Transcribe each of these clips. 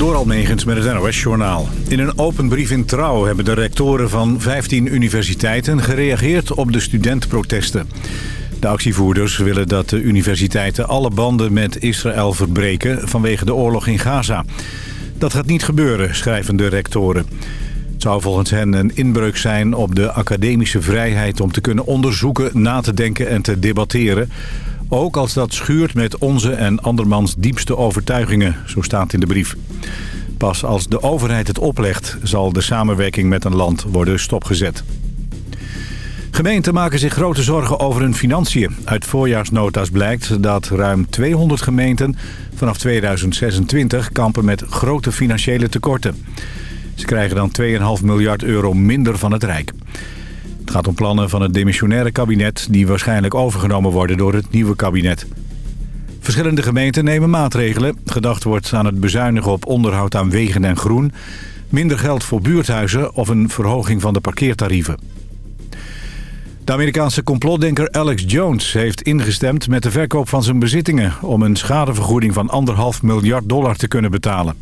Door Almegens met het NOS-journaal. In een open brief in Trouw hebben de rectoren van 15 universiteiten gereageerd op de studentenprotesten. De actievoerders willen dat de universiteiten alle banden met Israël verbreken vanwege de oorlog in Gaza. Dat gaat niet gebeuren, schrijven de rectoren. Het zou volgens hen een inbreuk zijn op de academische vrijheid om te kunnen onderzoeken, na te denken en te debatteren. Ook als dat schuurt met onze en andermans diepste overtuigingen, zo staat in de brief. Pas als de overheid het oplegt, zal de samenwerking met een land worden stopgezet. Gemeenten maken zich grote zorgen over hun financiën. Uit voorjaarsnota's blijkt dat ruim 200 gemeenten vanaf 2026 kampen met grote financiële tekorten. Ze krijgen dan 2,5 miljard euro minder van het Rijk. Het gaat om plannen van het demissionaire kabinet... die waarschijnlijk overgenomen worden door het nieuwe kabinet. Verschillende gemeenten nemen maatregelen. Gedacht wordt aan het bezuinigen op onderhoud aan wegen en groen... minder geld voor buurthuizen of een verhoging van de parkeertarieven. De Amerikaanse complotdenker Alex Jones heeft ingestemd met de verkoop van zijn bezittingen... om een schadevergoeding van anderhalf miljard dollar te kunnen betalen.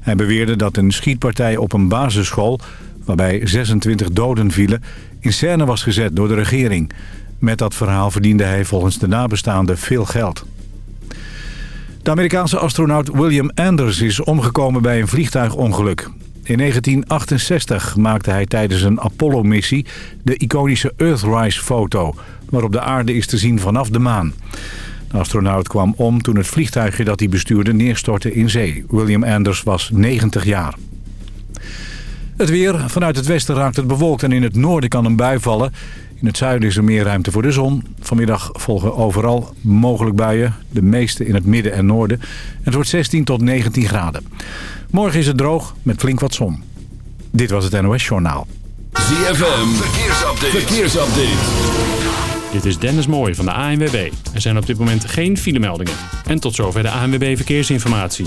Hij beweerde dat een schietpartij op een basisschool... waarbij 26 doden vielen, in scène was gezet door de regering. Met dat verhaal verdiende hij volgens de nabestaanden veel geld. De Amerikaanse astronaut William Anders is omgekomen bij een vliegtuigongeluk. In 1968 maakte hij tijdens een Apollo-missie de iconische Earthrise-foto... waarop de aarde is te zien vanaf de maan. De astronaut kwam om toen het vliegtuigje dat hij bestuurde neerstortte in zee. William Anders was 90 jaar. Het weer. Vanuit het westen raakt het bewolkt en in het noorden kan een bui vallen. In het zuiden is er meer ruimte voor de zon. Vanmiddag volgen overal mogelijk buien. De meeste in het midden en noorden. Het wordt 16 tot 19 graden. Morgen is het droog met flink wat zon. Dit was het NOS Journaal. ZFM. Verkeersupdate. Verkeersupdate. Dit is Dennis Mooij van de ANWB. Er zijn op dit moment geen filemeldingen. En tot zover de ANWB Verkeersinformatie.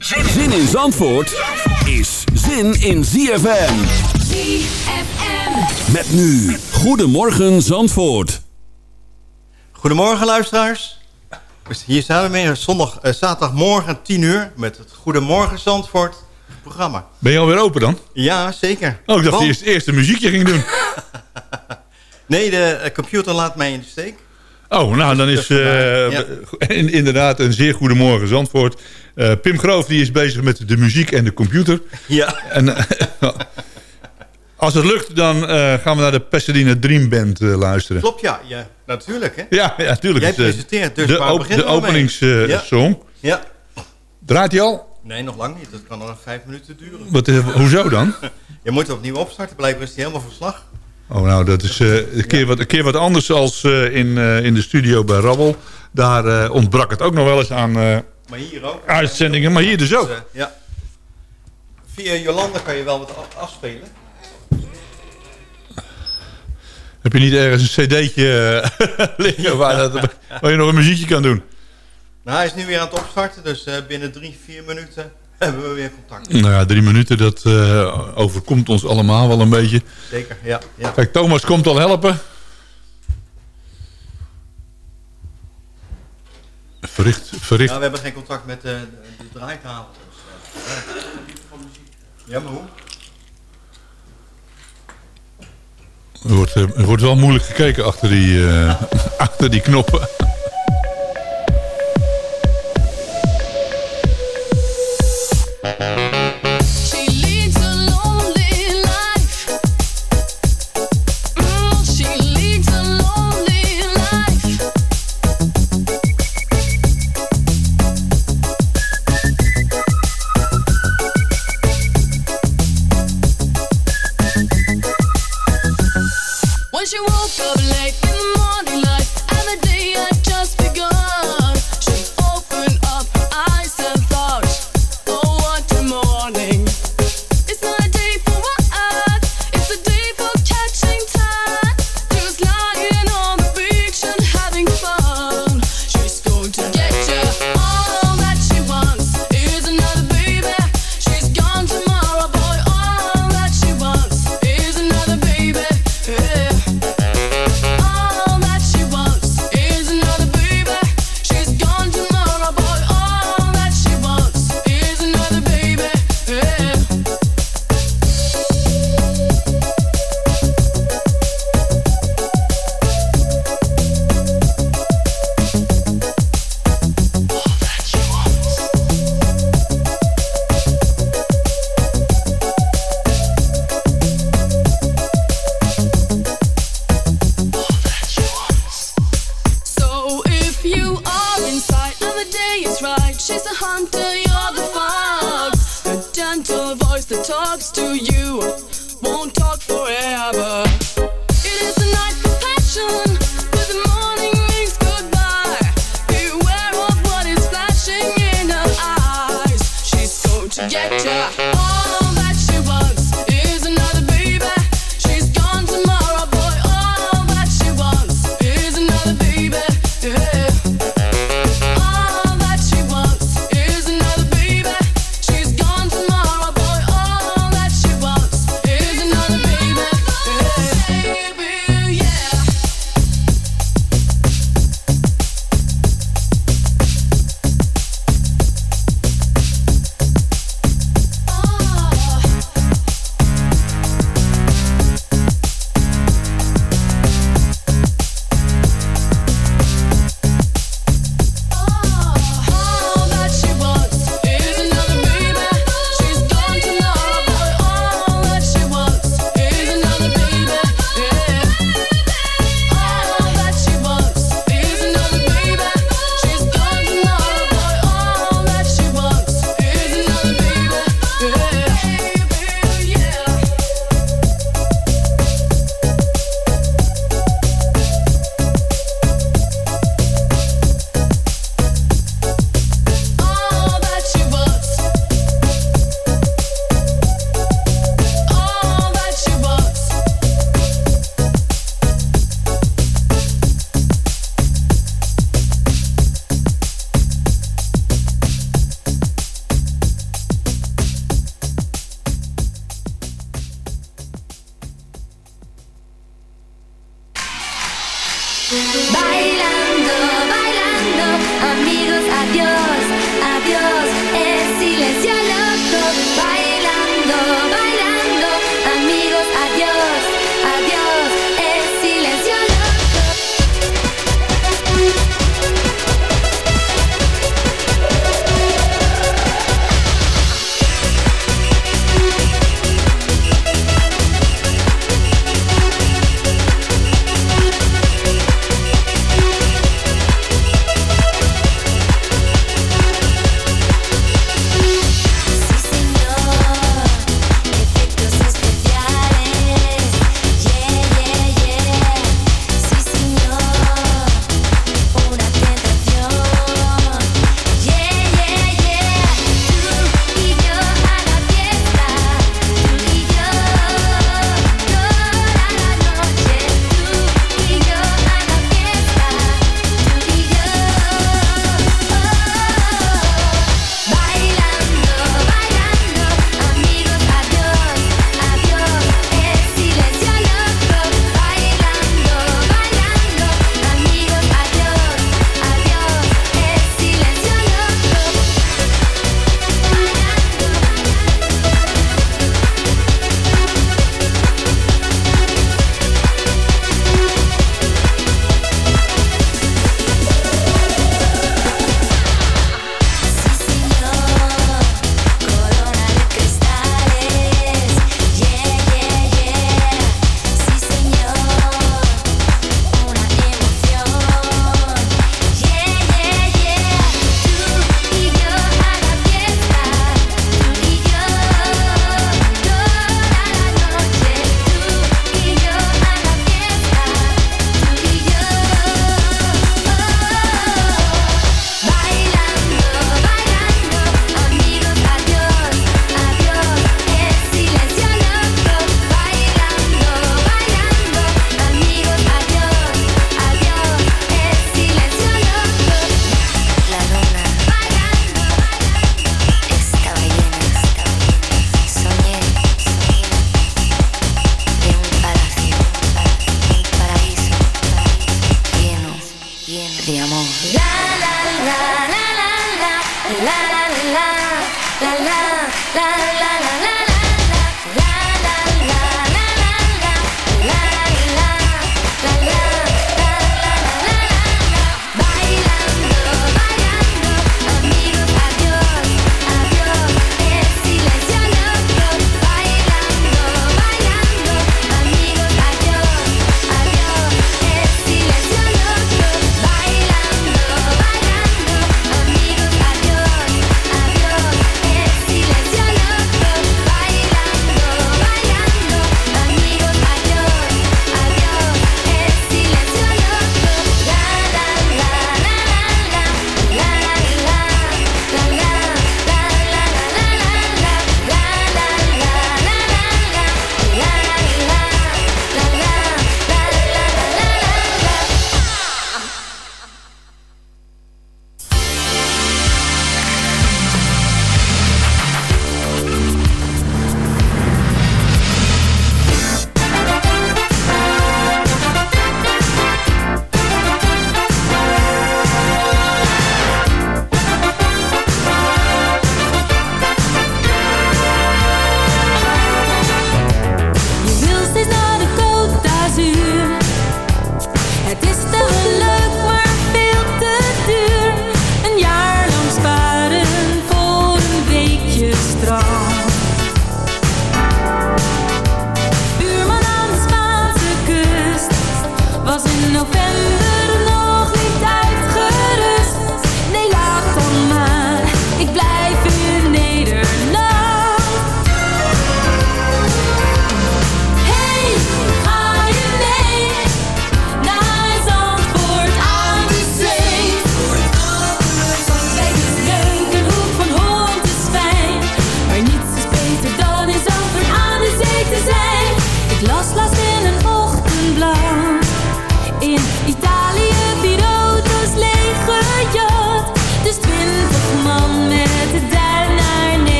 Zin in Zandvoort is zin in ZFM. ZFM. Met nu. Goedemorgen Zandvoort. Goedemorgen luisteraars. Dus hier zijn we mee, zondag, eh, zaterdagmorgen 10 uur met het Goedemorgen Zandvoort programma. Ben je alweer open dan? Ja, zeker. Oh, ik dacht Want- dat je eerst, eerst een muziekje ging doen. Nee, de eh, computer laat mij in de steek. Oh, nou dan is eh, Ja. inderdaad een zeer goedemorgen Zandvoort. Eh, Pim Groof die is bezig met de muziek en de computer. Ja, En eh, als het lukt, dan gaan we naar de Pasadena Dream Band luisteren. klopt ja. ja. Natuurlijk hè. Ja, ja, tuurlijk. Jij presenteert, dus de, op- de openingssong. Ja. song. Ja. Draait hij al? Nee, nog lang niet. Dat kan nog vijf minuten duren. Wat, hoezo dan? Je moet opnieuw opstarten. Blijkbaar is die helemaal verslag. Oh, nou, dat is eh, een, keer wat, een keer wat anders als eh, in, eh, in de studio bij Rabbel. Daar ontbrak het ook nog wel eens aan Maar hier ook. uitzendingen, maar hier dus ook. Dus, ja. Via Jolanda kan je wel wat afspelen. Heb je niet ergens een cd'tje liggen waar, dat, waar je nog een muziekje kan doen? Nou, hij is nu weer aan het opstarten. Dus binnen drie, vier minuten hebben we weer contact. Nou ja, drie minuten, dat eh, overkomt ons allemaal wel een beetje. Zeker, ja. ja. Kijk, Thomas komt al helpen. Verricht, verricht. Nou, we hebben geen contact met de, de, de draaitafel. Dus, eh, ja, maar hoe? Er wordt, eh, er wordt wel moeilijk gekeken achter die, eh, achter die knoppen. Uh-huh.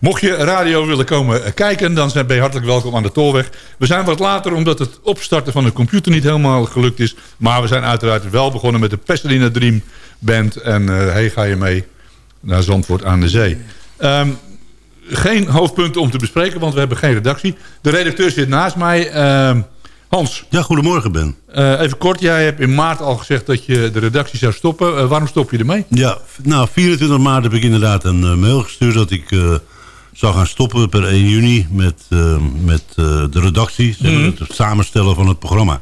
Mocht je radio willen komen kijken, dan ben je hartelijk welkom aan de Tolweg. We zijn wat later omdat het opstarten van de computer niet helemaal gelukt is. Maar we zijn uiteraard wel begonnen met de Pasadena Dream Band. En uh, hey, ga je mee naar Zandvoort aan de Zee. Um, geen hoofdpunten om te bespreken, want we hebben geen redactie. De redacteur zit naast mij. Uh, Hans. Ja, goedemorgen Ben. Uh, even kort, jij hebt in maart al gezegd dat je de redactie zou stoppen. Uh, waarom stop je ermee? Ja, nou 24 maart heb ik inderdaad een mail gestuurd dat ik zou gaan stoppen per 1 juni met, met de redactie. Mm -hmm. Het samenstellen van het programma.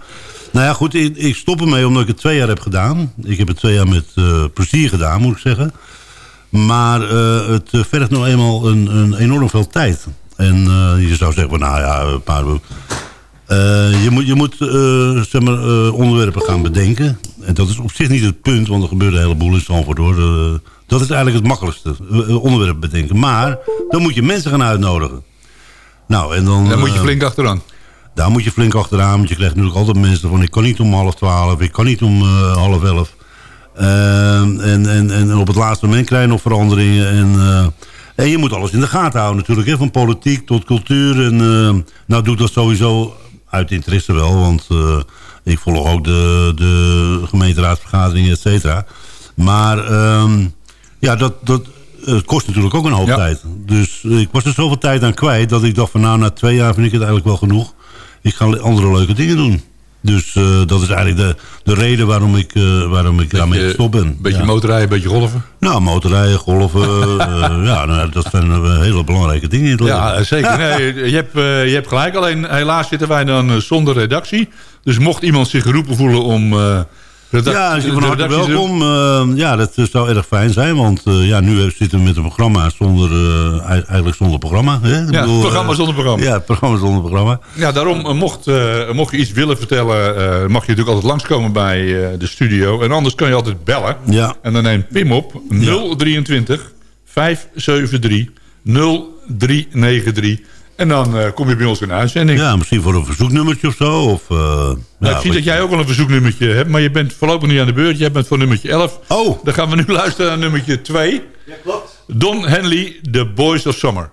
Nou ja, goed, ik, ik stop ermee omdat ik het twee jaar heb gedaan. Ik heb het twee jaar met plezier gedaan, moet ik zeggen. Maar het vergt nog eenmaal een, een enorm veel tijd. En je zou zeggen, nou ja, een paar... Uh, je moet, je moet uh, zeg maar, uh, onderwerpen gaan bedenken. En dat is op zich niet het punt, want er gebeurt een heleboel in Stanford hoor. dat is eigenlijk het makkelijkste, onderwerpen bedenken. Maar dan moet je mensen gaan uitnodigen. Nou, en dan... Daar moet je flink achteraan. Daar moet je flink achteraan, want je krijgt natuurlijk altijd mensen van... ik kan niet om half twaalf, ik kan niet om half elf. en, en, en op het laatste moment krijg je nog veranderingen en... en je moet alles in de gaten houden natuurlijk, hè, van politiek tot cultuur. En nou doe ik dat sowieso uit interesse wel, want uh, ik volg ook de, de gemeenteraadsvergaderingen, et cetera. Maar um, ja, dat, dat het kost natuurlijk ook een hoop ja. tijd. Dus ik was er zoveel tijd aan kwijt dat ik dacht van nou, na twee jaar vind ik het eigenlijk wel genoeg. Ik ga andere leuke dingen doen. Dus uh, dat is eigenlijk de, de reden waarom ik, uh, waarom ik beetje, daarmee gestopt ben. Beetje ja. motorrijden, beetje golven? Nou, motorrijden, golven. uh, ja, nou, dat zijn hele belangrijke dingen in het leven. Ja, zeker. Nee, je, hebt, je hebt gelijk. Alleen helaas zitten wij dan zonder redactie. Dus mocht iemand zich geroepen voelen om... ja, van harte welkom. Uh, ja, dat zou erg fijn zijn. Want uh, ja, nu zitten we met een programma zonder, uh, eigenlijk zonder programma. Hè? Ja, bedoel, programma zonder programma. Ja, programma zonder programma. Ja, daarom mocht, mocht je iets willen vertellen... mag je natuurlijk altijd langskomen bij de studio. En anders kan je altijd bellen. Ja. En dan neemt Pim op 023 573 0393. En dan uh, kom je bij ons in de uitzending. Ja, misschien voor een verzoeknummertje of zo. Of, uh, nou, ja, ik zie dat jij ook al een verzoeknummertje hebt. Maar je bent voorlopig niet aan de beurt. Jij bent voor nummertje 11. Oh. Dan gaan we nu luisteren naar nummertje 2. Ja, klopt. Don Henley, The Boys of Summer.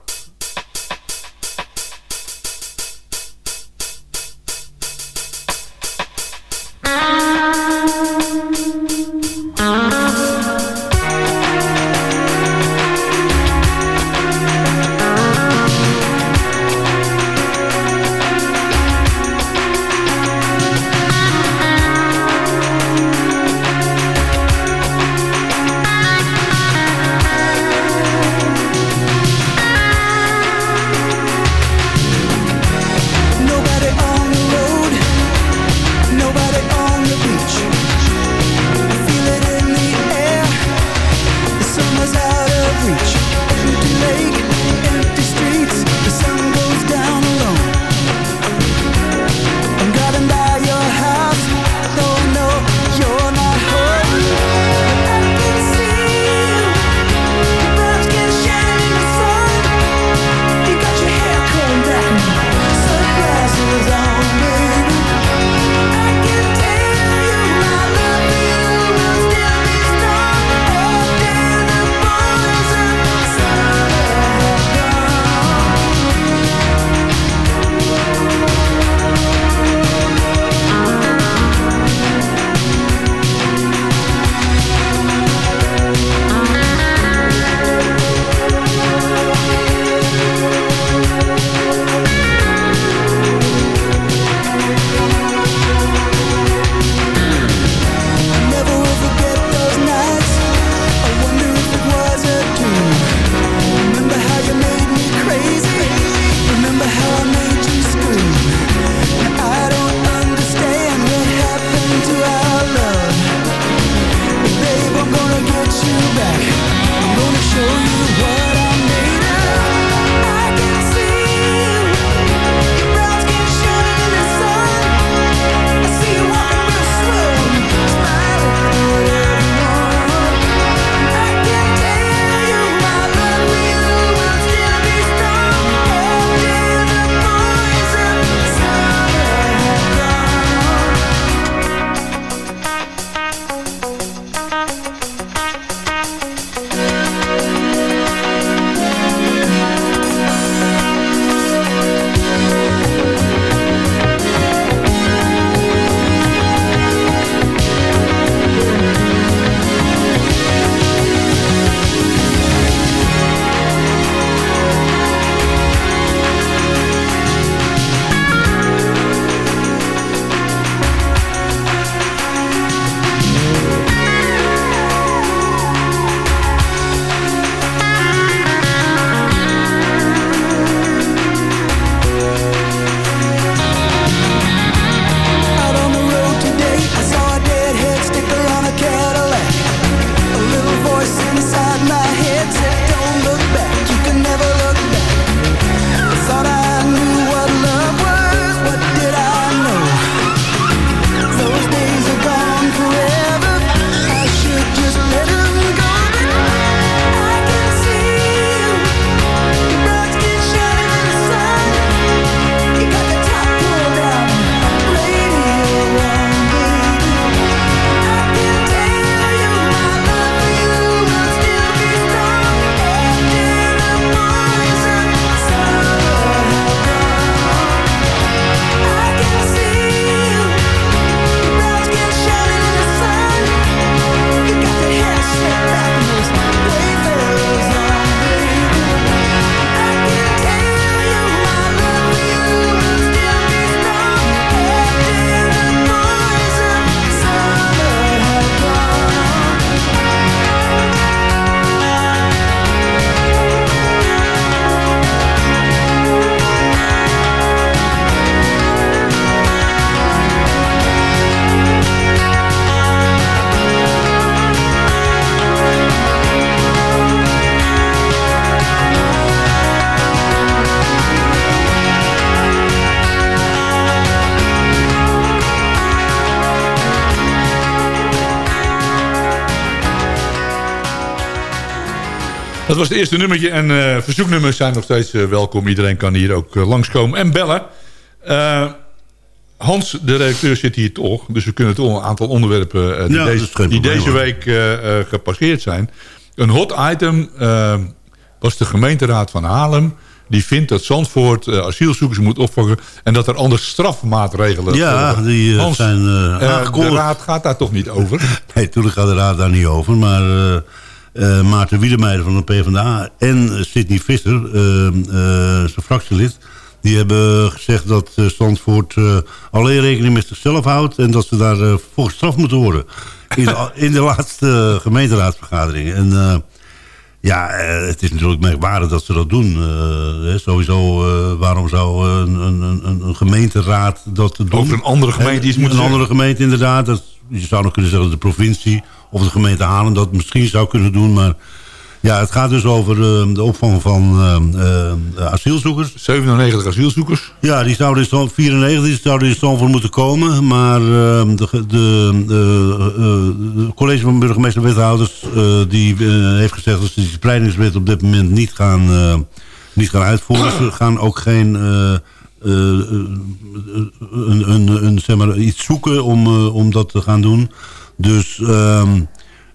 Dat was het eerste nummertje en eh, verzoeknummers zijn nog steeds eh, welkom. Iedereen kan hier ook eh, langskomen en bellen. Hans, de redacteur, zit hier toch. Dus we kunnen toch een aantal onderwerpen die, Ja, deze, die deze week gepasseerd zijn. Een hot item was de gemeenteraad van Haarlem. Die vindt dat Zandvoort asielzoekers moet opvangen... en dat er anders strafmaatregelen Ja, die Hans, zijn eh, de raad gaat daar toch niet over? Nee, natuurlijk gaat de raad daar niet over. Maar eh, Maarten Wiedemeijer van de PvdA en eh, Sidney Visser, eh, eh, zijn fractielid... die hebben gezegd dat Zandvoort alleen rekening met zichzelf houdt... en dat ze daar voor gestraft moeten worden. In de, in de laatste gemeenteraadsvergadering. En ja, het is natuurlijk merkwaardig dat ze dat doen. Hè, sowieso, waarom zou een, een, een, een gemeenteraad dat doen? Over een andere gemeente iets moeten Een zeggen. andere gemeente inderdaad. Dat, je zou nog kunnen zeggen de provincie of de gemeente Haarlem dat misschien zou kunnen doen. Maar ja, het gaat dus over eh, de opvang van eh, eh, asielzoekers. 97 asielzoekers. Ja, die zouden in Zand- 94 die zouden in Zandvoort moeten komen. Maar de, de, de, college van burgemeester en wethouders die, heeft gezegd dat ze die spreidingswet op dit moment niet gaan, niet gaan uitvoeren. Ze gaan ook geen... een, een, een, zeg maar, iets zoeken om, om dat te gaan doen. Dus ehm,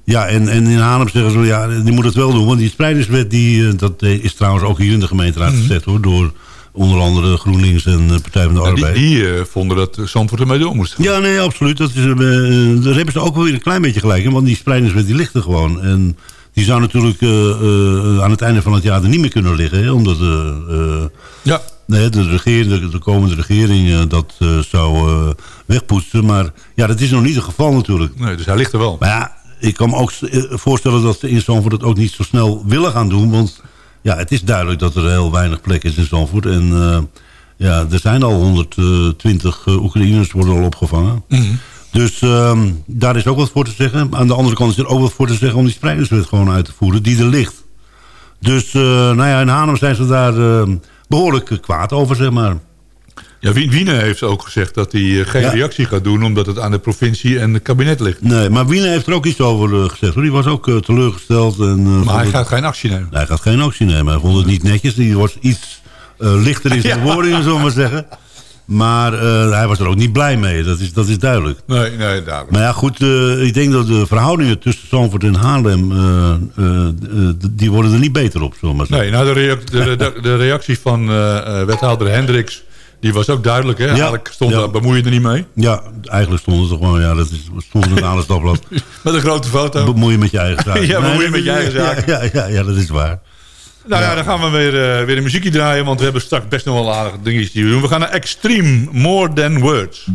ja, en, en in Haarlem zeggen ze, ja, die moet het wel doen. Want die spreidingswet, die, eh, dat is trouwens ook hier in de gemeenteraad gezet hoor. Door onder andere GroenLinks en de Partij van de Nou, die Arbeid. die eh, vonden dat Zandvoort ermee door moest gaan. Ja, nee, absoluut. Dat is, eh, eh, daar hebben ze ook wel weer een klein beetje gelijk in. Want die spreidingswet die ligt er gewoon. En die zou natuurlijk eh, eh, aan het einde van het jaar er niet meer kunnen liggen. Hè, omdat eh, eh, Ja. Nee, de, regering, de, de komende regering eh, dat eh, zou eh, wegpoetsen. Maar ja, dat is nog niet het geval natuurlijk. Nee, dus hij ligt er wel. Maar ja, ik kan me ook voorstellen dat ze in Zandvoort het ook niet zo snel willen gaan doen. Want ja, het is duidelijk dat er heel weinig plek is in Zandvoort. En ja, er zijn al 120 eh, Oekraïners worden al opgevangen. Dus ehm, daar is ook wat voor te zeggen. Aan de andere kant is er ook wat voor te zeggen om die spreidingswet gewoon uit te voeren, die er ligt. Dus nou ja, in Haarlem zijn ze daar eh, behoorlijk eh, kwaad over, zeg maar. Ja, Wien- Wiene heeft ook gezegd dat hij eh, geen Ja. reactie gaat doen... omdat het aan de provincie en het kabinet ligt. Nee, maar Wiene heeft er ook iets over eh, gezegd. Hoor. Die was ook eh, teleurgesteld. En, Maar hij het- gaat geen actie nemen. Hij gaat geen actie nemen. Hij vond het niet netjes. Die was iets lichter in zijn Ja. woordingen, zullen we maar zeggen. Maar eh, hij was er ook niet blij mee. Dat is, dat is duidelijk. Nee, nee, duidelijk. Maar ja, goed. eh, ik denk dat de verhoudingen tussen Zandvoort en Haarlem... eh, die worden er niet beter op, zullen maar. Nee, nou, de, de, de, de reactie van wethouder Hendricks... die was ook duidelijk, hè? Eigenlijk stond ja. daar, bemoei je er niet mee. Ja, eigenlijk stond het er gewoon... Ja, dat is, stond in het aanstapblad. Met een grote foto. Bemoei je met je eigen zaak. Ja, bemoei je met je eigen zaak. Ja, ja, ja, ja, dat is waar. Nou ja, dan gaan we weer, eh, weer een muziekje draaien... want we hebben straks best nog wel aardige dingetjes die we doen. We gaan naar Extreme, More Than Words.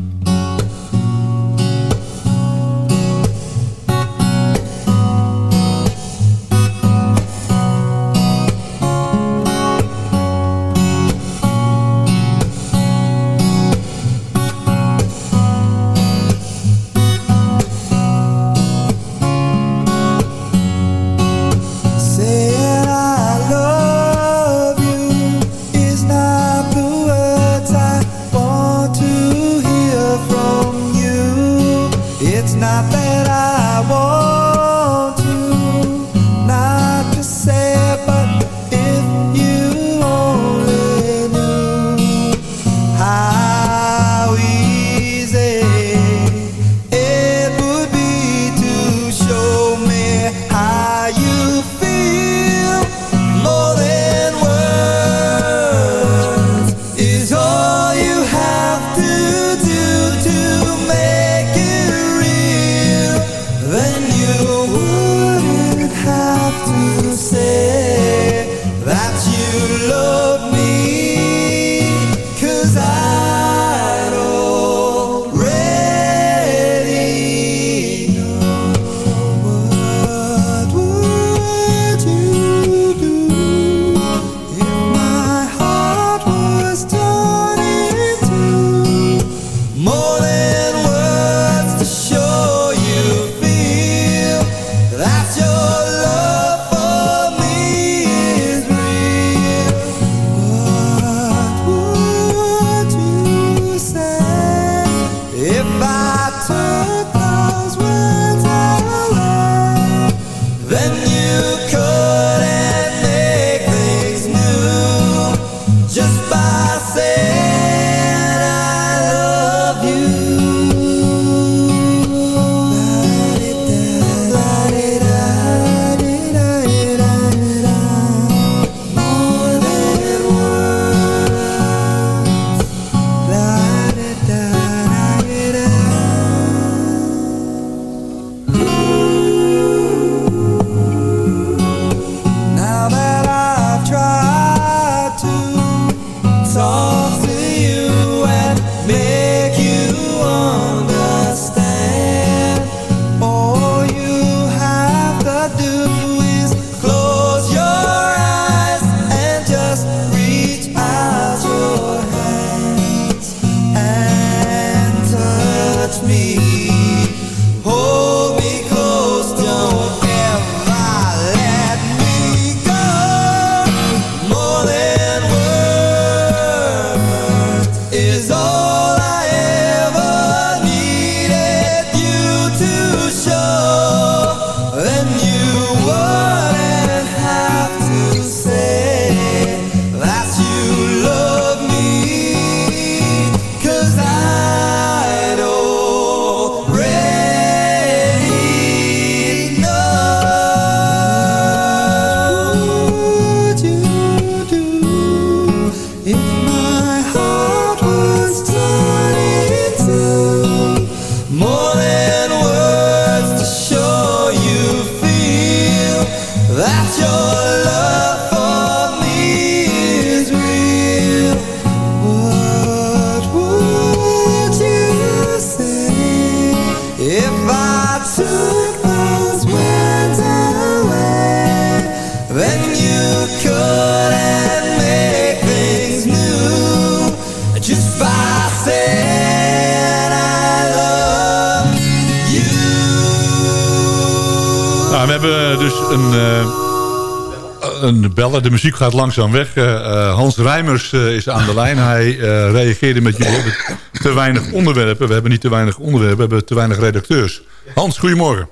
De muziek gaat langzaam weg. Eh, eh, Hans Rijmers eh, is aan de lijn. Hij eh, reageerde met jullie. We hebben te weinig onderwerpen. We hebben niet te weinig onderwerpen. We hebben te weinig redacteurs. Hans, goedemorgen.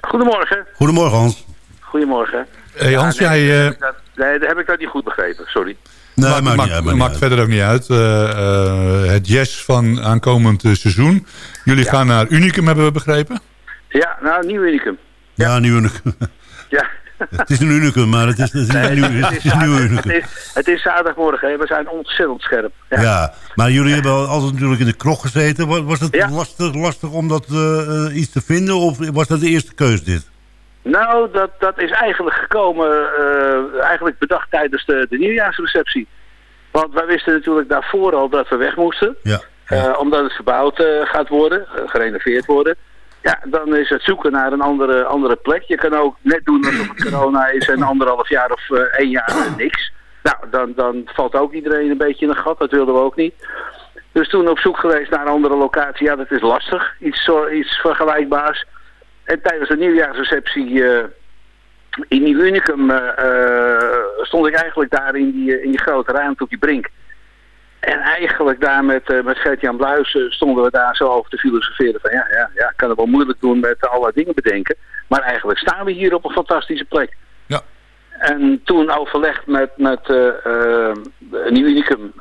Goedemorgen. Goedemorgen Hans. Goedemorgen. Hey, Hans, nee, jij... eh, heb ik dat- nee, dat heb ik dat niet goed begrepen, sorry. Nee, maakt, maakt niet verder ook niet uit. Eh, eh, het jazz van aankomend seizoen. Jullie gaan naar Unicum, hebben we begrepen. Ja, nou, nieuw unicum. Ja, nu unicum. Ja. Het is een unicum, maar het is, het is Nee, een nieuw, het, het is is nieuw zaterdag- unicum. het, is, het is zaterdagmorgen, hè. we zijn ontzettend scherp. Ja. Ja. maar jullie hebben al- altijd natuurlijk in de krog gezeten. Was, was het lastig, lastig om dat eh, eh, iets te vinden of was dat de eerste keus dit? Nou, dat, dat is eigenlijk gekomen, eh, eigenlijk bedacht tijdens de, de nieuwjaarsreceptie. Want wij wisten natuurlijk daarvoor al dat we weg moesten. Ja. Omdat het verbouwd gaat worden, gerenoveerd worden. Ja, dan is het zoeken naar een andere, andere plek. Je kan ook net doen alsof het corona is en anderhalf jaar of eh, één jaar eh, niks. Nou, dan, dan valt ook iedereen een beetje in een gat. Dat wilden we ook niet. Dus toen op zoek geweest naar een andere locatie. Ja, dat is lastig. Iets, zo, iets vergelijkbaars. En tijdens de nieuwjaarsreceptie eh, in Nieuw Unicum stond ik eigenlijk daar in die, in die grote ruimte op die brink. En eigenlijk daar met, eh, met Gert-Jan Bluis stonden we daar zo over te filosoferen van ja, ja, ja, ik kan het wel moeilijk doen met allerlei dingen bedenken. Maar eigenlijk staan we hier op een fantastische plek. Ja. En toen overlegd met, met eh, Nieuw Unicum,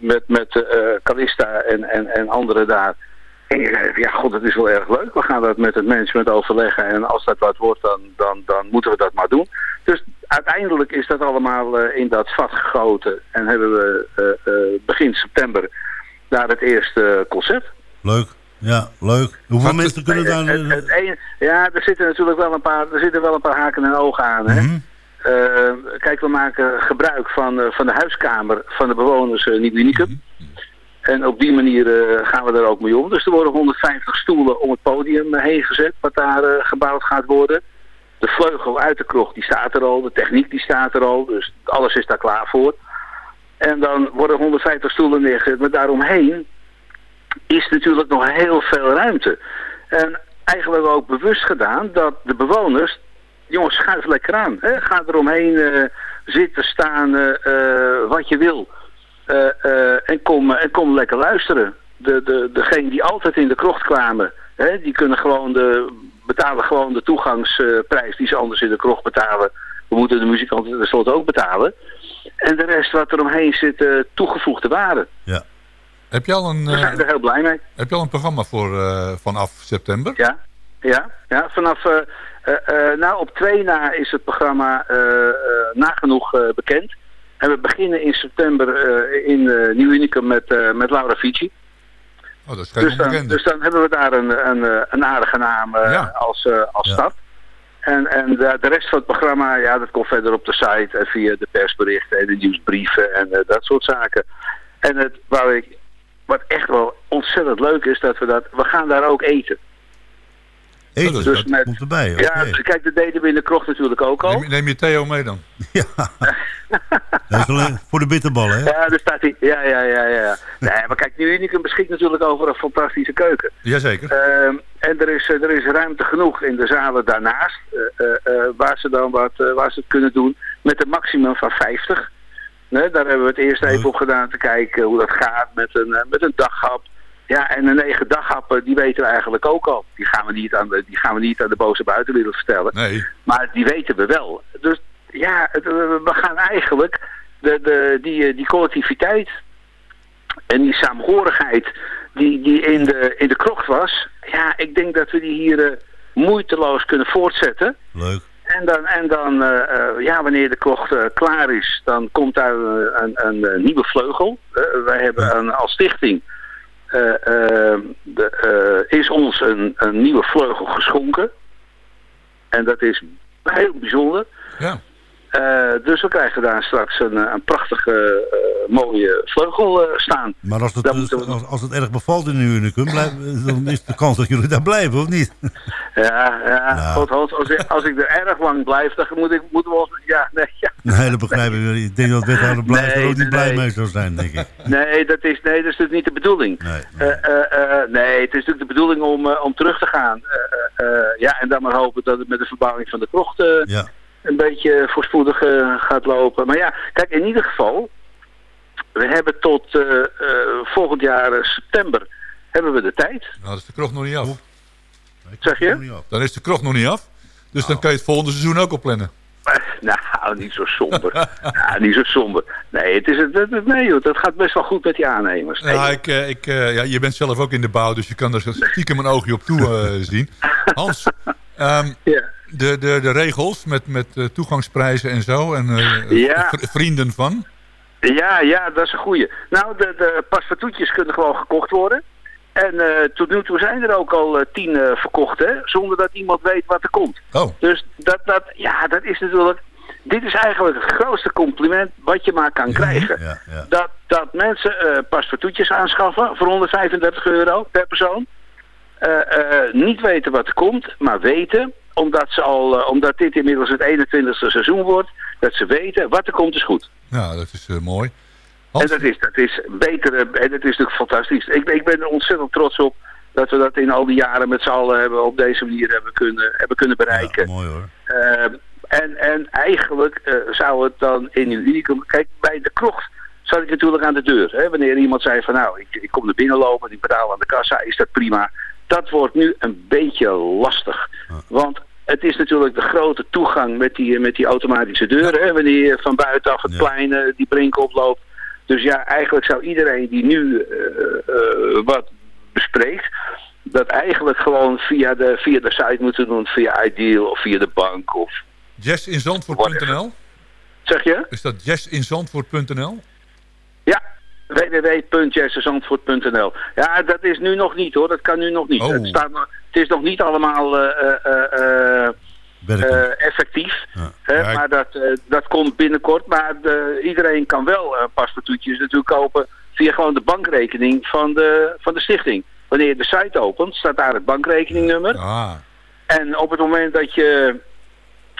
met, met Calista en, en, en anderen daar. En ja god, het is wel erg leuk. We gaan dat met het management overleggen. En als dat wat wordt, dan, dan, dan moeten we dat maar doen. Dus uiteindelijk is dat allemaal eh, in dat vat gegoten. En hebben we eh, eh, begin september daar het eerste concert. Leuk. Ja, leuk. Hoeveel mensen kunnen daar... Het, het een- ja, er zitten natuurlijk wel een paar, er zitten wel een paar haken en ogen aan. Hè? Eh, kijk, we maken gebruik van, eh, van de huiskamer van de bewoners uh, Nieuw Unicum. En op die manier eh, gaan we er ook mee om. Dus er worden 150 stoelen om het podium heen gezet, wat daar eh, gebouwd gaat worden. De vleugel uit de krocht, die staat er al. De techniek, die staat er al. Dus alles is daar klaar voor. En dan worden 150 stoelen neergezet. Maar daaromheen is natuurlijk nog heel veel ruimte. En eigenlijk ook bewust gedaan dat de bewoners... Jongens, schuif lekker aan. Hè? Ga eromheen eh zitten, staan, eh, eh, wat je wil. En, kom, en kom lekker luisteren. De, de, degenen die altijd in de krocht kwamen... Hè, die kunnen gewoon de, betalen gewoon de toegangsprijs die ze anders in de krocht betalen. We moeten de muzikanten tenslotte ook betalen. En de rest wat er omheen zit, eh, toegevoegde waarde. Heb je al een, We eh, zijn er heel blij mee. heb je al een programma voor eh, vanaf september? Ja, ja, ja. Vanaf, eh, eh, eh, nou op 2 na is het programma eh, eh, nagenoeg eh, bekend. En we beginnen in september eh, in eh, Nieuw Unicum met, eh, met Laura Fici. Oh, dat is Dus dan, dus dan hebben we daar een, een, eh, een aardige naam eh, als, eh, als start. En, en de, de rest van het programma, ja, dat komt verder op de site en via de persberichten en de nieuwsbrieven en dat soort zaken. En het, waar ik, wat echt wel ontzettend leuk is, dat we dat, we gaan daar ook eten. Dus dat met- komt erbij. oké. Ja, kijk, dat deden we in de krocht natuurlijk ook al. Neem, neem je Theo mee dan? Dat is alleen voor de bitterballen, hè? Ja, daar staat hij. Ja, ja, ja, ja. Nee, maar kijk, Nieuw Unicum beschikt natuurlijk over een fantastische keuken. Jazeker. Ehm, en er is, er is ruimte genoeg in de zalen daarnaast, eh, eh, eh, waar ze dan wat, waar ze het kunnen doen, met een maximum van 50. Nee, daar hebben we het eerst even op gedaan te kijken hoe dat gaat met een, met een daghap. Ja, en de negen daghappen, die weten we eigenlijk ook al. Die gaan we niet aan de, die gaan we niet aan de boze buitenwereld vertellen. Nee. Maar die weten we wel. Dus ja, het, we gaan eigenlijk de, de, die, eh, die collectiviteit en die saamhorigheid die, die in, de, in de krocht was. Ja, ik denk dat we die hier eh, moeiteloos kunnen voortzetten. Leuk. En dan, en dan eh, ja, wanneer de krocht klaar is, dan komt daar een, een, een nieuwe vleugel. Wij hebben een, als stichting, de, eh, is ons een, een nieuwe vleugel geschonken. En dat is heel bijzonder. Ja. Eh, dus we krijgen daar straks een, eh, een prachtige, eh, mooie vleugel staan. Maar als het, we- als, als het erg bevalt in de Unicum, dan is de kans dat jullie daar blijven, of niet? Ja, ja. God, Hans, als, ik, als ik er erg lang blijf, dan moet ik, moeten we ons... Ja, nee, ja. Nee, dat begrijp ik. Ik denk dat wethouder er Nee, ook niet blij mee zou zijn, denk ik. Nee, dat is, nee, dat is natuurlijk niet de bedoeling. Nee, nee. nee het is natuurlijk de bedoeling om, om terug te gaan. Ja, en dan maar hopen dat het met de verbouwing van de krocht Ja. Een beetje voorspoedig eh, gaat lopen. Maar ja, kijk, in ieder geval, we hebben tot eh, eh, volgend jaar september hebben we de tijd. Nou, dat is de krocht nog niet af. Zeg je? Dan is de krocht nog niet af. Dus dan kan je het volgende seizoen ook al plannen. Nou, niet zo somber. ja, niet zo somber. Nee, het is, het, het- nee joh, dat gaat best wel goed met die aannemers. Nee, Ja, ik, eh, ik, eh, ja, je bent zelf ook in de bouw, dus je kan er stiekem een oogje op toe eh, zien. Hans, ehm, de, de, de regels met, met eh, toegangsprijzen en zo, en eh, Ja. vrienden van. Ja, ja, dat is een goeie. Nou, de, de paspartoutjes kunnen gewoon gekocht worden. En eh, tot nu toe zijn er ook al tien eh, verkocht, hè, zonder dat iemand weet wat er komt. Oh. Dus dat, dat, ja, dat is natuurlijk... Dit is eigenlijk het grootste compliment wat je maar kan krijgen. Dat, dat mensen eh paspartoutjes aanschaffen voor 135 euro per persoon. Niet weten wat er komt, maar weten, omdat, ze al, eh, omdat dit inmiddels het 21ste seizoen wordt, dat ze weten wat er komt is goed. Nou, dat is eh, mooi. En dat is, dat is beter, en dat is natuurlijk fantastisch. Ik, ik ben er ontzettend trots op dat we dat in al die jaren met z'n allen hebben, op deze manier hebben kunnen, hebben kunnen bereiken. mooi hoor. Eh, en, en eigenlijk eh, zou het dan in uw unicum... Kijk, bij de krocht zat ik natuurlijk aan de deur. Hè? Wanneer iemand zei van nou, ik, ik kom er binnen lopen, ik betaal aan de kassa, is dat prima. Dat wordt nu een beetje lastig. Want het is natuurlijk de grote toegang met die, met die automatische deuren. Hè? Wanneer je van buitenaf het plein eh, die brink oploopt. Dus ja, eigenlijk zou iedereen die nu eh, eh, wat bespreekt... dat eigenlijk gewoon via de, via de site moeten doen. Via Ideal of via de bank of Jazzinzandvoort.nl Zeg je? Is dat jazzinzandvoort.nl? Ja, www.jessenzandvoort.nl. Ja, dat is nu nog niet hoor. Dat kan nu nog niet. Oh. Het, staat, nog- het is nog niet allemaal eh, eh, eh, eh, effectief. Hè, Ja, ik- Maar dat, eh, dat komt binnenkort. Maar de, iedereen kan wel eh paspartoutjes natuurlijk kopen via gewoon de bankrekening van de, van de stichting. Wanneer je de site opent, staat daar het bankrekeningnummer. Ah. En op het moment dat je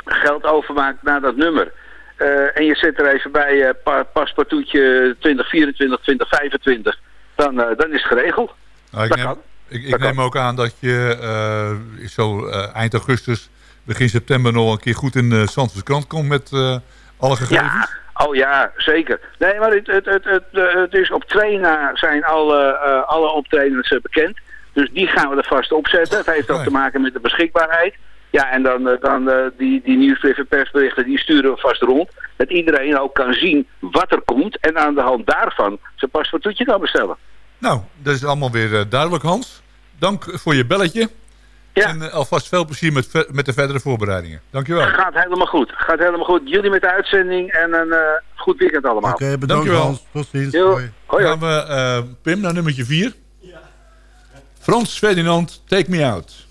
geld overmaakt naar dat nummer... eh, en je zet er even bij eh pa paspartoutje 2024, 2025... Dan, eh, dan is het geregeld. Nou, ik Dat neem, kan. Ik, ik neem ook aan dat je eh, zo eh, eind augustus, begin september nog een keer goed in de Zandvoortse krant komt met eh, alle gegevens. Ja, oh ja, zeker. Nee, maar het, het, het, het, het is op twee na zijn alle, alle optredens bekend. Dus die gaan we er vast opzetten. Het heeft ook te maken met de beschikbaarheid. Ja, en dan, dan die, die nieuwsbrief en persberichten, die sturen we vast rond. Dat iedereen ook kan zien wat er komt. En aan de hand daarvan zijn paspartoutje kan bestellen. Nou, dat is allemaal weer eh, duidelijk, Hans. Dank voor je belletje. En eh, alvast veel plezier met, met de verdere voorbereidingen. Dankjewel. Gaat helemaal goed. Gaat helemaal goed. Jullie met de uitzending en een eh, goed weekend allemaal. Oké, bedankt Dankjewel. Hans. Tot ziens. Hoi. Hoi, Dan gaan we, eh, Pim, naar nummertje 4. Frans Ferdinand, Take Me Out.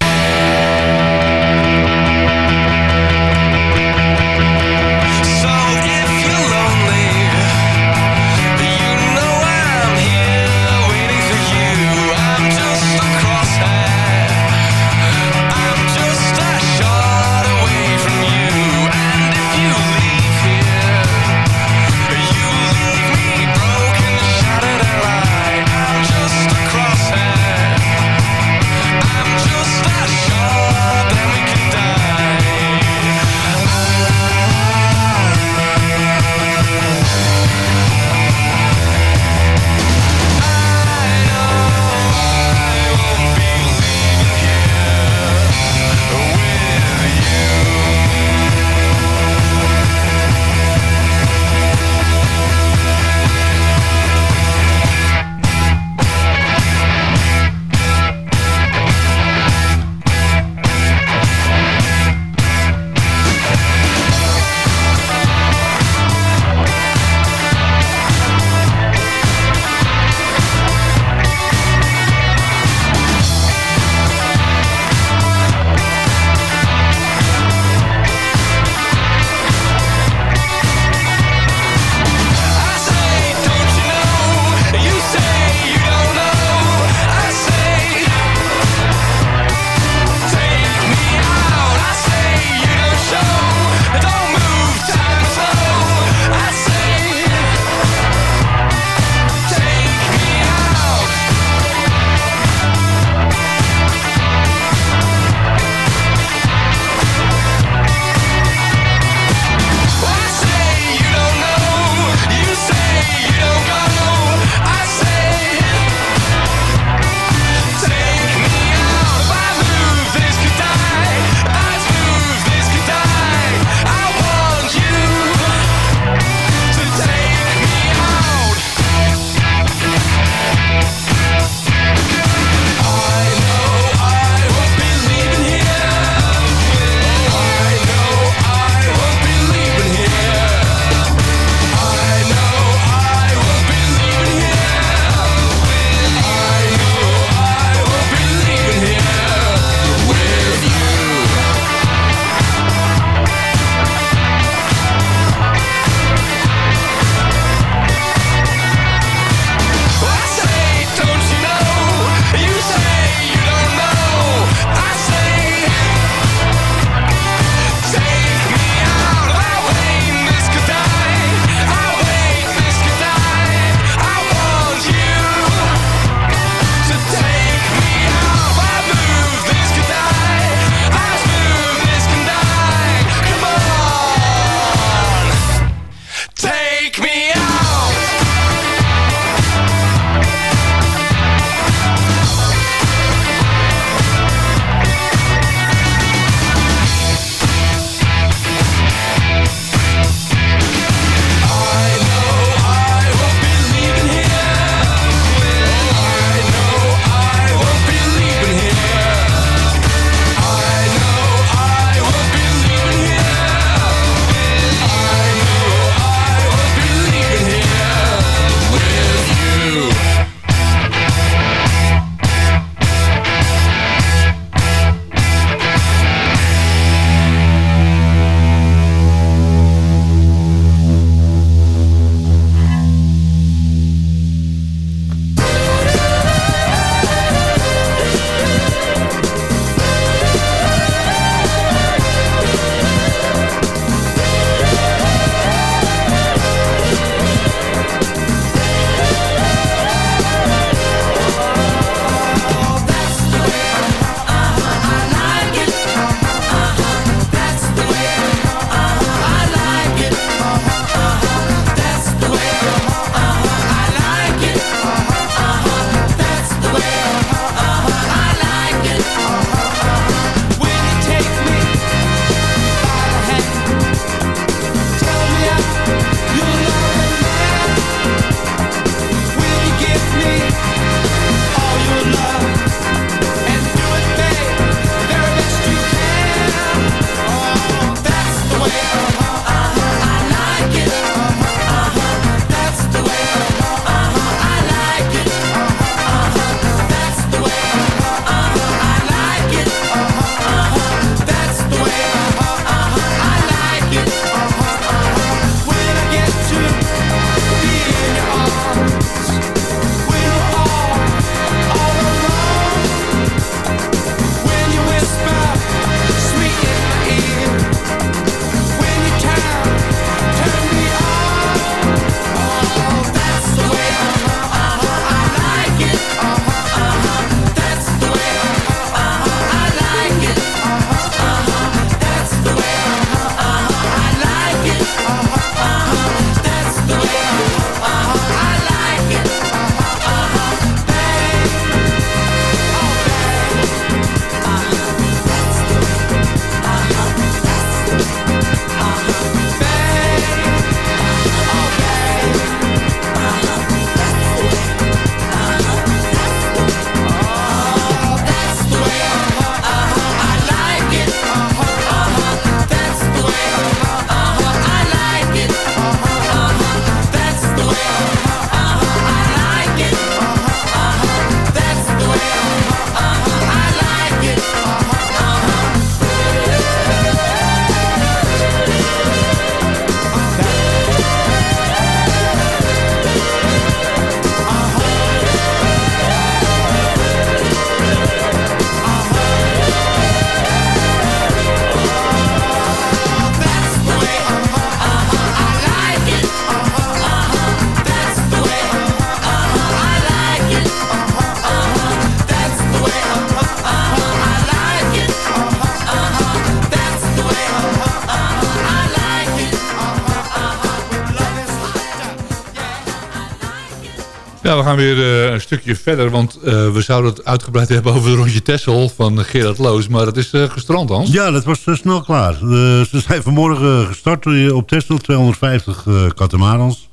We gaan weer eh, een stukje verder. Want eh, we zouden het uitgebreid hebben over de rondje Tessel van Gerard Loos. Maar dat is eh, gestrand, Hans. Ja, dat was snel klaar. Ze zijn vanmorgen gestart op Tesla, 250 eh katamarans.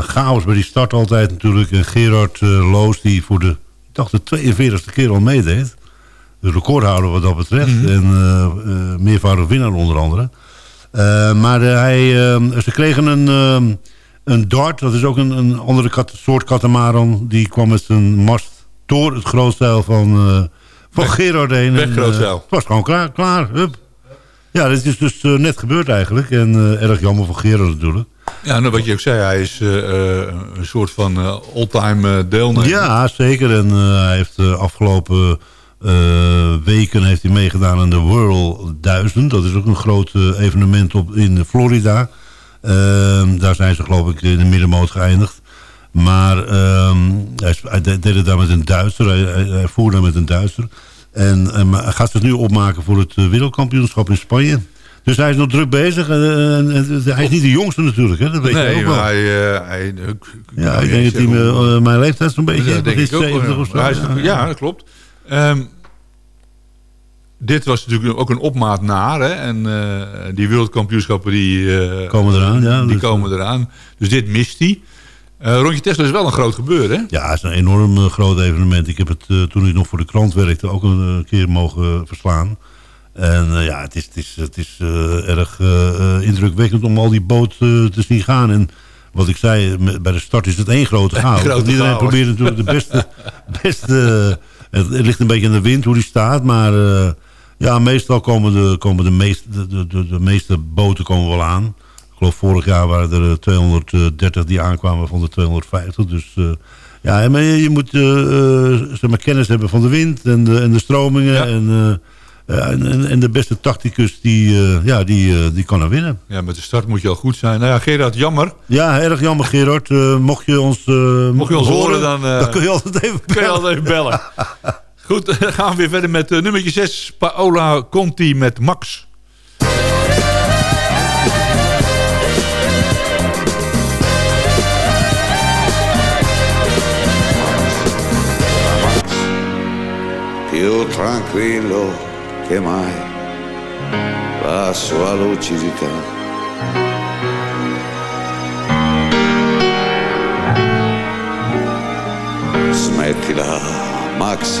Chaos bij die start altijd natuurlijk. En Gerard Loos, die voor de, ik dacht de 42e keer al meedeed. De recordhouder wat dat betreft. En eh, eh, meervoudig winnaar onder andere. Maar hij, ze kregen een, eh, een dart, dat is ook een, een andere kat- soort katamaran. Die kwam met zijn mast door het grootstijl van, eh, van Gerard heen. weg eh, het was gewoon klaar. klaar hup. Ja, dit is dus eh, net gebeurd eigenlijk. En erg jammer voor Gerard natuurlijk. Ja, nou, wat je ook zei, hij is een soort van all-time deelnemer. Ja, zeker. En hij heeft de afgelopen weken heeft hij meegedaan aan de World 1000. Dat is ook een groot evenement op, in Florida. Ehm, daar zijn ze geloof ik in de middenmoot geëindigd. Maar ehm, hij, hij deed het daar met een Duitser. Hij, voerde daar met een Duitser. En eh, hij gaat zich nu opmaken voor het eh, wereldkampioenschap in Spanje. Dus hij is nog druk bezig. En hij is niet de jongste natuurlijk. Hè? Dat weet je nee, ook wel. hij... eh, hij Ja, ik denk dat hij eh, mijn leeftijd zo'n beetje Ja, denk ik ook. 70 of zo. Hij is- ja, dat klopt. Ehm, dit was natuurlijk ook een opmaat naar. Hè? En eh, die wereldkampioenschappen die, eh, Komen eraan, ja. die Dus, komen eraan. Dus dit mist hij. Eh, rondje Tesla is wel een groot gebeuren. Hè? Ja, het is een enorm eh, groot evenement. Ik heb het eh, toen ik nog voor de krant werkte ook een eh, keer mogen verslaan. En eh, ja, het is, het is, het is eh, erg eh, eh, indrukwekkend om al die boot eh, te zien gaan. En wat ik zei, bij de start is het één grote chaos. Grote Iedereen chaos. probeert natuurlijk de beste... beste eh, het, het ligt een beetje aan de wind hoe die staat. Maar eh, ja, meestal komen, de, komen de, meeste, de, de, de, meeste boten komen wel aan. Ik geloof vorig jaar waren er eh, 230 die aankwamen van de 250. Dus eh, ja, maar je, je moet eh, eh, zeg maar, kennis hebben van de wind en de, en de stromingen. En, eh, ja, en, en, en de beste tacticus, die, eh, ja, die, eh, die kan er winnen. Ja, met de start moet je al goed zijn. Nou ja, Gerard, jammer. Ja, erg jammer Gerard. Eh, mocht je ons, eh, Mocht je ons horen, dan, eh, kun je altijd even Kun je altijd even bellen. Goed, dan gaan we weer verder met eh, nummertje 6. Paola Conti met Max. più tranquillo che mai la sua lucidità. Smettila, Max,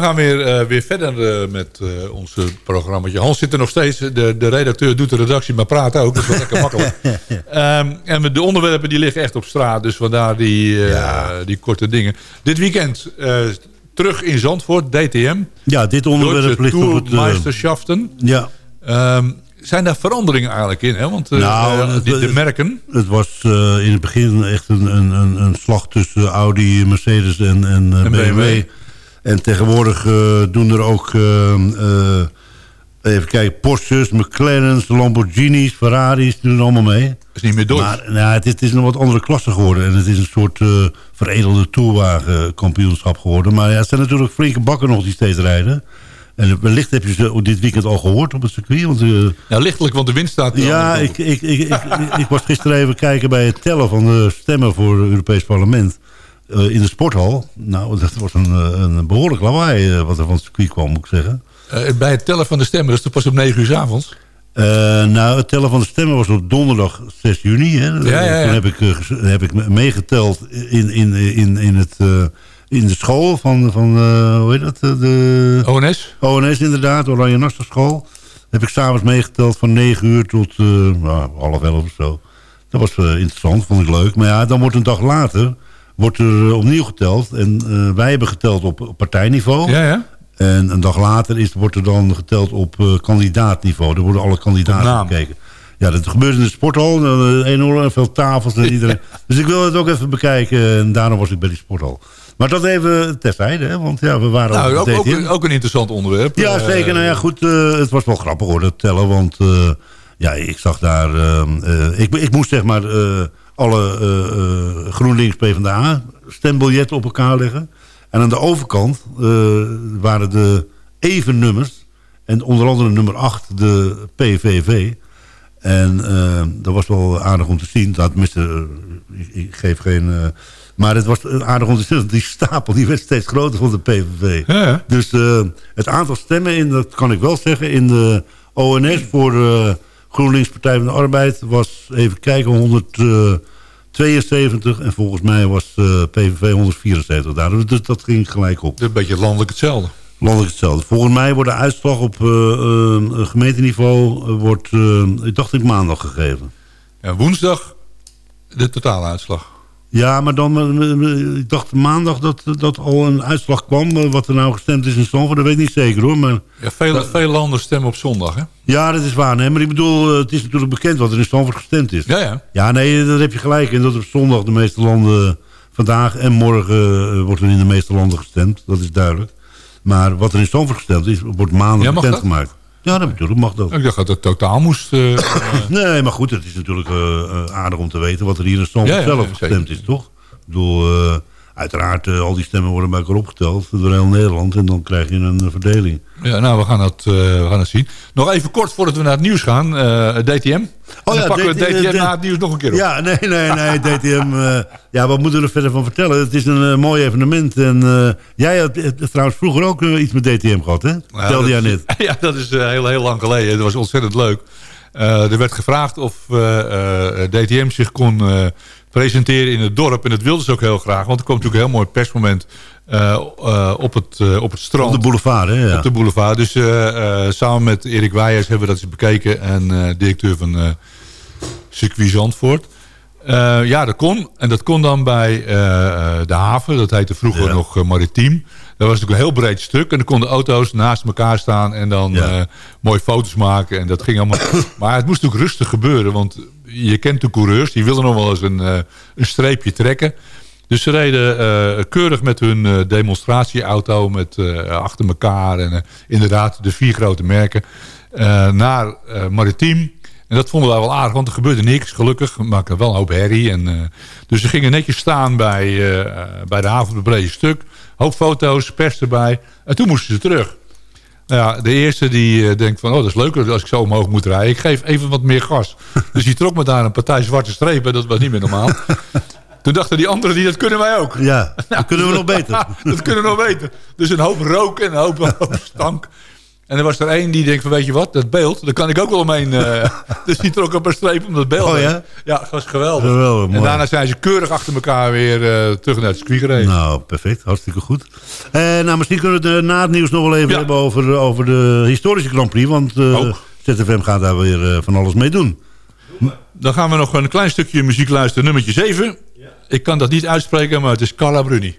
We gaan weer, eh, weer verder eh, met uh, ons programma. Hans zit er nog steeds. De, de redacteur doet de redactie, maar praat ook. Dat is wel lekker makkelijk. Um, en de onderwerpen die liggen echt op straat. Dus vandaar die, ja. die korte dingen. Dit weekend terug in Zandvoort, DTM. Ja, dit onderwerp ligt op het... Tourmeisterschaften. Ja. Um, zijn daar veranderingen eigenlijk in? Hè? Want nou, de merken... Het was uh, in het begin echt een, een, een slag tussen Audi, Mercedes en, en, en BMW. BMW. En tegenwoordig doen er ook... even kijken, Porsches, McLaren's, Lamborghinis, Ferraris doen allemaal mee. Dat is niet meer door. Maar nou, het, is, het is een wat andere klasse geworden. En het is een soort veredelde tourwagenkampioenschap geworden. Maar ja, het zijn natuurlijk flinke bakken nog die steeds rijden. En wellicht heb je ze dit weekend al gehoord op het circuit. Want, uh, ja, lichtelijk, want de wind staat... Ja, ik, ik, ik, ik, ik, was gisteren even kijken bij het tellen van de stemmen voor het Europees Parlement. Uh, in de sporthal. Nou, dat was een, een behoorlijk lawaai uh, wat er van het circuit kwam, moet ik zeggen. bij het tellen van de stemmen, dat is toch pas om 9 uur s avonds? nou, het tellen van de stemmen was op donderdag 6 juni. Hè. Ja, ja, ja. Toen heb ik, heb ik meegeteld in, in, in, in het in de school van, van uh, hoe heet dat? De ONS? ONS inderdaad, Oranje Nassau school. Heb ik s'avonds meegeteld van 9 uur tot uh, nou, half elf of zo. Dat was uh, interessant, vond ik leuk. Maar ja, dan wordt een dag later wordt er opnieuw geteld. En wij hebben geteld op, op partijniveau. Ja, ja. En een dag later is, wordt er dan geteld op kandidaatniveau. Er worden alle kandidaten gekeken. Ja, dat gebeurt in de sporthal. Enorm veel tafels en iedereen. Dus ik wil het ook even bekijken. En daarom was ik bij die sporthal. Maar dat even terzijde, hè? want ja, we waren nou, ook, ook, een, ook een interessant onderwerp. Ja, zeker. Uh, nou ja, goed, uh, het was wel grappig hoor, dat tellen. Want uh, ja, ik zag daar... ik, ik moest zeg maar alle GroenLinks PvdA stembiljetten op elkaar leggen. En aan de overkant waren de even nummers. En onder andere nummer 8, de PVV. En dat was wel aardig om te zien. Dat, tenminste, ik, ik geef geen... Maar het was aardig om te zien. Die stapel die werd steeds groter van de PVV. Ja. Dus uh, het aantal stemmen, in, dat kan ik wel zeggen... in de ONS voor uh, GroenLinks Partij van de Arbeid... was, even kijken, 172. En volgens mij was uh, PVV 174 daar. Dus dat ging gelijk op. Een beetje landelijk hetzelfde. Landelijk hetzelfde. Volgens mij wordt de uitslag op gemeenteniveau... wordt, ik dacht ik maandag gegeven. En woensdag de totale uitslag. Ja, maar dan, ik dacht maandag dat, dat al een uitslag kwam. Wat er nou gestemd is in Stonford, dat weet ik niet zeker hoor. Maar, ja, veel, dat, veel landen stemmen op zondag, hè? Ja, dat is waar. Nee, maar ik bedoel, het is natuurlijk bekend wat er in Stonford gestemd is. Ja, ja. Ja, nee, daar heb je gelijk in. Dat op zondag de meeste landen, vandaag en morgen uh, wordt er in de meeste landen gestemd. Dat is duidelijk. Maar wat er in Stonford gestemd is, wordt maandag ja, bekendgemaakt. Ja, dat natuurlijk mag dat. Ik dacht dat het totaal moest... Uh, nee, maar goed, het is natuurlijk uh, aardig om te weten... wat er hier in ja, ja, zelf gestemd is, toch? Ik bedoel, uh, uiteraard, uh, al die stemmen worden bij elkaar opgeteld door heel Nederland. En dan krijg je een uh, verdeling. Ja, nou, we gaan, dat, we gaan dat zien. Nog even kort voordat we naar het nieuws gaan. DTM. Oh ja, pakken we DTM na het nieuws nog een keer op. Ja, nee, nee, nee. DTM, ja, wat moeten we er verder van vertellen? Het is een mooi evenement. En jij had trouwens vroeger ook iets met DTM gehad, hè? Vertelde jij net. Ja, dat is heel, heel lang geleden. Dat was ontzettend leuk. er werd gevraagd of DTM zich kon presenteren in het dorp. En dat wilden ze ook heel graag. Want er komt natuurlijk een heel mooi persmoment uh, uh, op, het, uh, op het strand. Op de boulevard, hè? Ja. Op de boulevard. Dus samen met Erik Weijers hebben we dat eens bekeken. En directeur van Circuit Zandvoort. ja, dat kon. En dat kon dan bij de haven. Dat heette vroeger ja. nog Maritiem. Dat was natuurlijk een heel breed stuk. En dan konden auto's naast elkaar staan en dan ja. mooie foto's maken. En dat ging allemaal... maar het moest natuurlijk rustig gebeuren. Want je kent de coureurs, die wilden nog wel eens een, uh, een streepje trekken. Dus ze reden uh, keurig met hun uh, demonstratieauto met, achter elkaar. En inderdaad de vier grote merken naar Maritiem. En dat vonden wij wel aardig, want er gebeurde niks, gelukkig. Maakten wel een hoop herrie. En, dus ze gingen netjes staan bij, bij de haven op het brede stuk. Hoop foto's, pers erbij. En toen moesten ze terug. Ja, de eerste die uh, denkt van, oh dat is leuker als ik zo omhoog moet rijden. Ik geef even wat meer gas. dus die trok me daar een partij zwarte strepen. Dat was niet meer normaal. Toen dachten die anderen, die, dat kunnen wij ook. Ja, dat kunnen we nog beter. dat kunnen we nog beter. Dus een hoop rook en een hoop, een hoop stank. En er was er één die denkt van, weet je wat, dat beeld, daar kan ik ook wel omheen. eh dus die trok op een streep om dat beeld. Oh, ja? Ja, dat was geweldig. Geweldig, en mooi. daarna zijn ze keurig achter elkaar weer eh, terug naar het circuit gereden. Nou, perfect. Hartstikke goed. Eh, nou, misschien kunnen we het na het nieuws nog wel even hebben over, over de historische Grand Prix. Want eh, ZFM gaat daar weer van alles mee doen. Dan gaan we nog een klein stukje muziek luisteren, nummertje 7. Ik kan dat niet uitspreken, maar het is Carla Bruni.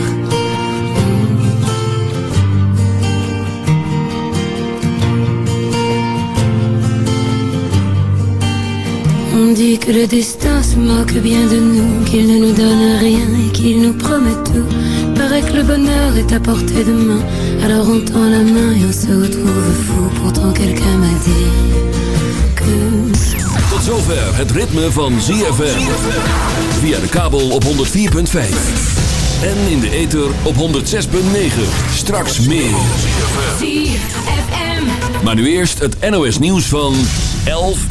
On dit que le destin se moque bien de nous, qu'il ne nous donne rien et qu'il nous promet tout. Paraît que le bonheur est à portée de main, alors on tend la main et on se retrouve fou. Pourtant quelqu'un m'a dit que Tot zover het ritme van ZFM. Via de kabel op 104.5. En in de ether op 106.9. Straks meer. Maar nu eerst het NOS nieuws van 11